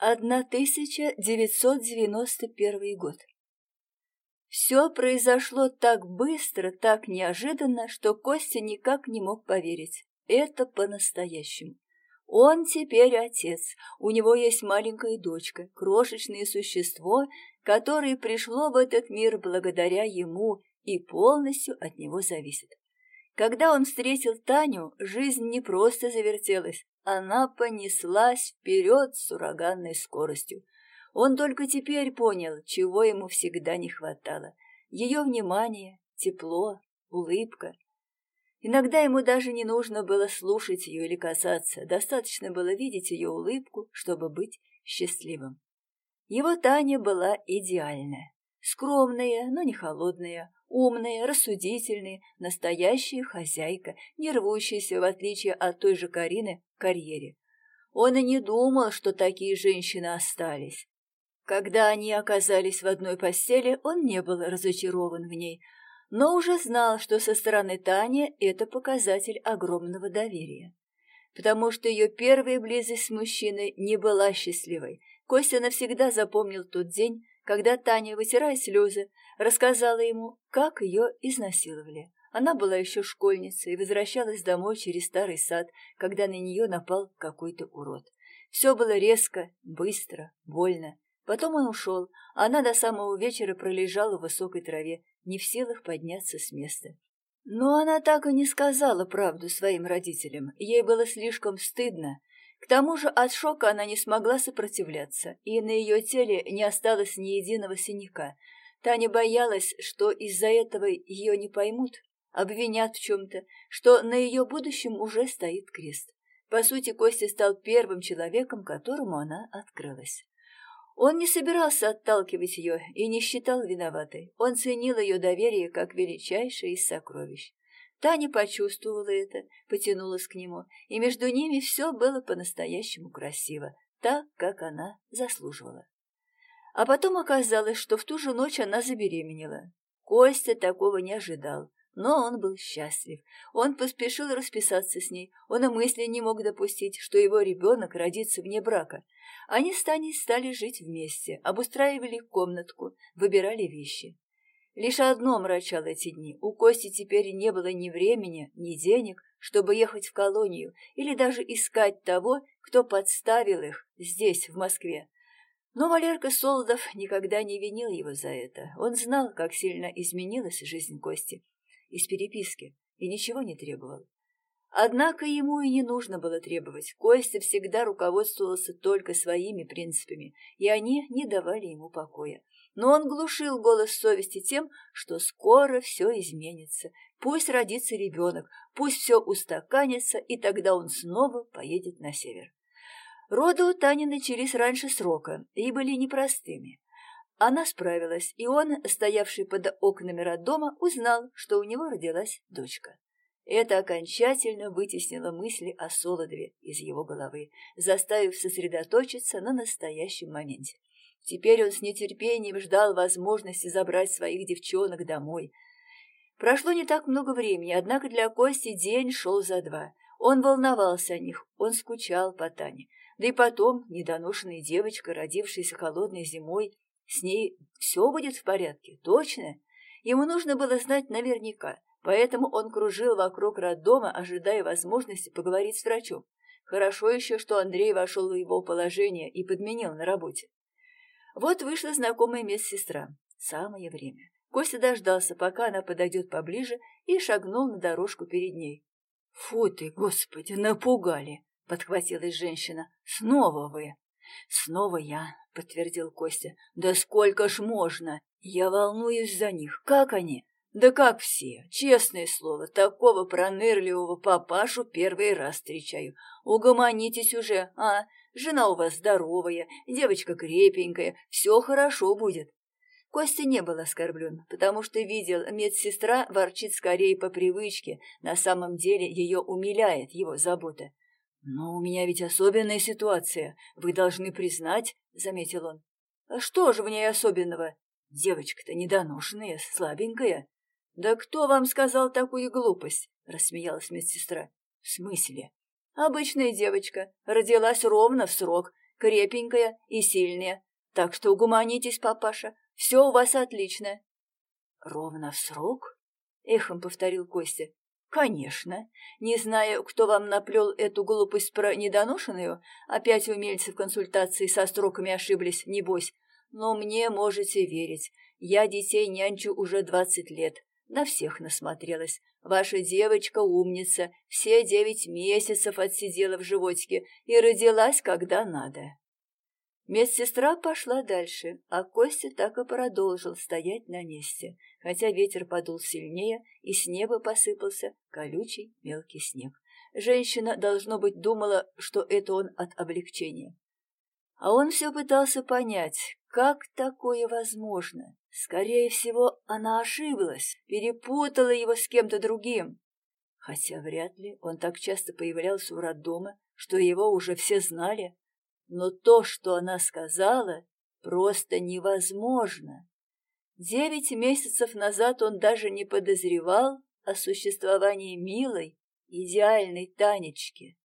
1991 год. Все произошло так быстро, так неожиданно, что Костя никак не мог поверить. Это по-настоящему. Он теперь отец, у него есть маленькая дочка, крошечное существо, которое пришло в этот мир благодаря ему и полностью от него зависит. Когда он встретил Таню, жизнь не просто завертелась, она понеслась вперед с ураганной скоростью. Он только теперь понял, чего ему всегда не хватало. Ее внимание, тепло, улыбка. Иногда ему даже не нужно было слушать ее или касаться, достаточно было видеть ее улыбку, чтобы быть счастливым. Его Таня была идеальная. Скромная, но не холодная, умная, рассудительная, настоящая хозяйка, не рвущаяся, в отличие от той же Карины, к карьере. Он и не думал, что такие женщины остались. Когда они оказались в одной постели, он не был разочарован в ней, но уже знал, что со стороны Тани это показатель огромного доверия. Потому что ее первая близость с мужчиной не была счастливой. Костя навсегда запомнил тот день, когда Таня, вытирая слезы, рассказала ему, как ее изнасиловали. Она была еще школьницей и возвращалась домой через старый сад, когда на нее напал какой-то урод. Все было резко, быстро, больно. Потом он ушел, а она до самого вечера пролежала в высокой траве, не в силах подняться с места. Но она так и не сказала правду своим родителям, ей было слишком стыдно, к тому же от шока она не смогла сопротивляться, и на ее теле не осталось ни единого синяка. Таня боялась, что из-за этого ее не поймут, обвинят в чем-то, что на ее будущем уже стоит крест. По сути, Костя стал первым человеком, которому она открылась. Он не собирался отталкивать ее и не считал виноватой. Он ценил ее доверие как величайшее из сокровищ. Таня почувствовала это, потянулась к нему, и между ними все было по-настоящему красиво, так, как она заслуживала. А потом оказалось, что в ту же ночь она забеременела. Костя такого не ожидал, но он был счастлив. Он поспешил расписаться с ней, он и мысли не мог допустить, что его ребенок родится вне брака. Они с Таней стали жить вместе, обустраивали комнатку, выбирали вещи. Лишь одно мрачало эти дни. У Кости теперь не было ни времени, ни денег, чтобы ехать в колонию или даже искать того, кто подставил их здесь, в Москве. Но Валерка Солодов никогда не винил его за это. Он знал, как сильно изменилась жизнь Кости из переписки и ничего не требовал. Однако ему и не нужно было требовать. Костя всегда руководствовался только своими принципами, и они не давали ему покоя но он глушил голос совести тем, что скоро все изменится. Пусть родится ребенок, пусть все устаканится, и тогда он снова поедет на север. Роды у Тани начались раньше срока и были непростыми. Она справилась, и он, стоявший под окнами роддома, узнал, что у него родилась дочка. Это окончательно вытеснило мысли о Солодове из его головы, заставив сосредоточиться на настоящем моменте. Теперь он с нетерпением ждал возможности забрать своих девчонок домой. Прошло не так много времени, однако для Кости день шел за два. Он волновался о них, он скучал по Тане. Да и потом, недоношенная девочка, родившаяся холодной зимой, с ней все будет в порядке, точно? Ему нужно было знать наверняка, поэтому он кружил вокруг роддома, ожидая возможности поговорить с врачом. Хорошо еще, что Андрей вошел в его положение и подменил на работе. Вот вышла знакомая медсестра. Самое время. Костя дождался, пока она подойдет поближе, и шагнул на дорожку перед ней. — Фу ты, господи, напугали! — подхватилась женщина. — Снова вы! — Снова я, — подтвердил Костя. — Да сколько ж можно? Я волнуюсь за них. Как они? Да как все, честное слово, такого пронырливого папашу первый раз встречаю. Угомонитесь уже, а? Жена у вас здоровая, девочка крепенькая, все хорошо будет. Костя не был оскорблен, потому что видел, медсестра ворчит скорее по привычке, на самом деле ее умиляет его забота. «Но у меня ведь особенная ситуация, вы должны признать», — заметил он. «А что же в ней особенного? Девочка-то недоношенная, слабенькая». «Да кто вам сказал такую глупость?» — рассмеялась медсестра. «В смысле?» Обычная девочка, родилась ровно в срок. крепенькая и сильная. Так что угомонитесь, папаша, все у вас отлично. Ровно в срок? Эхом повторил Костя. Конечно. Не знаю, кто вам наплел эту глупость про недоношенную, опять умельцы в консультации со строками ошиблись, небось. Но мне можете верить. Я детей нянчу уже двадцать лет. На всех насмотрелась. Ваша девочка умница, все девять месяцев отсидела в животике и родилась, когда надо. Медсестра пошла дальше, а Костя так и продолжил стоять на месте, хотя ветер подул сильнее, и с неба посыпался колючий мелкий снег. Женщина, должно быть, думала, что это он от облегчения. А он все пытался понять, как такое возможно. Скорее всего, она ошиблась, перепутала его с кем-то другим. Хотя вряд ли он так часто появлялся у роддома, что его уже все знали. Но то, что она сказала, просто невозможно. Девять месяцев назад он даже не подозревал о существовании милой, идеальной Танечки.